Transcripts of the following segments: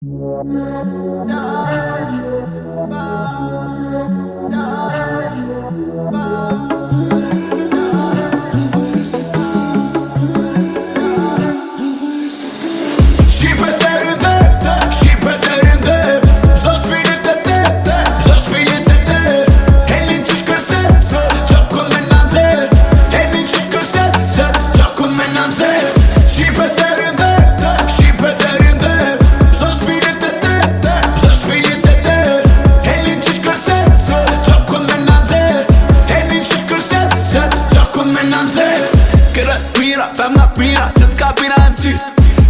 No, Mira, që t'ka bina në sy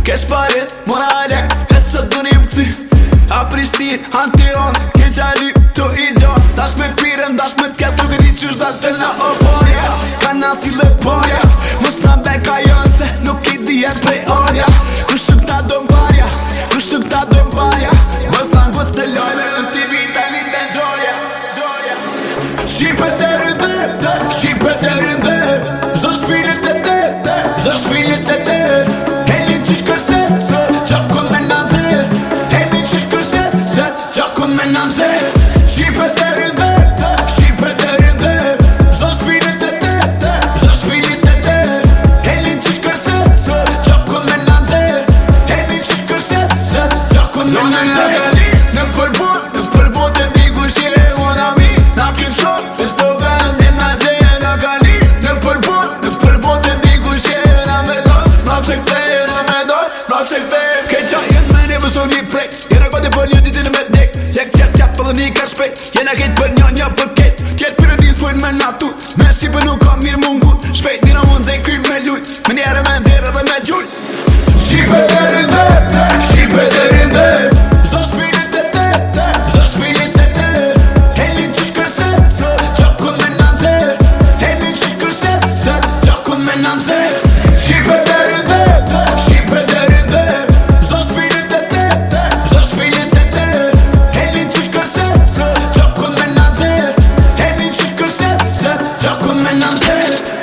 Kesh pares, mona alek, e së dhëni më këty A Prishtin, Antion, ke gjari, të i gjo Dash me pirem, dash me t'ket, të gëri që është dhe në oboja Ka nasi dhe poja, mus në beka jonë se nuk i di e prej orja Kushtu këta do më kushtu këta do më barja Mos në ngu se lojme në TV vita një të gjoja Shqipe të rëndë, shqipe të rëndë Shqiptetër Helin që Këtë që jetë më një mësoj një prejt Jena këpët e për një ditinë më të nekë Jekë qepët qepët dhe një kërë shpejt Jena ketë për një, një për kejt Këtë pyrët i svojnë me natut Me shqipe nuk kam mirë mungut Shpejt dina mund dhe i kyll me lull Më njerë me ndhirë dhe me gjull Shqipe deri ndër, shqipe deri ndër Zo shpilin tete, zo shpilin tete Helin qysh kërse, qokun me nanze Hel I'm serious.